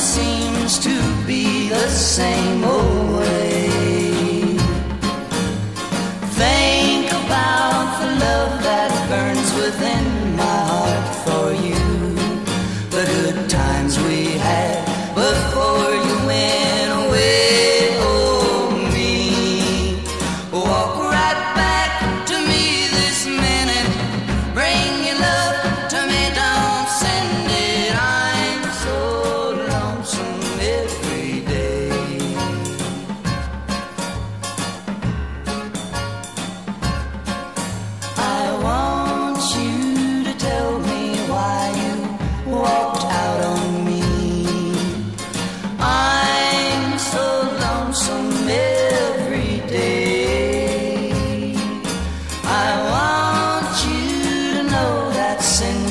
seems to be the same old way. Think about the love that burns within my heart for you. The good times we had before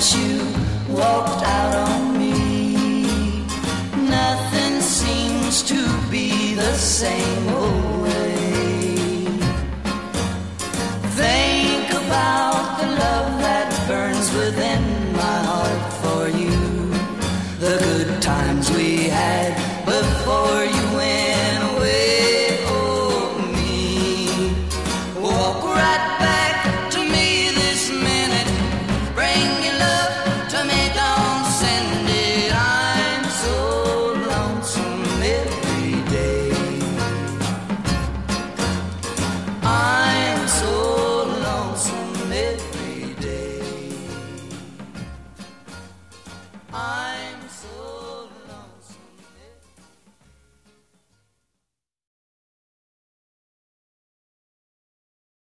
since you walked out on me, nothing seems to be the same old way.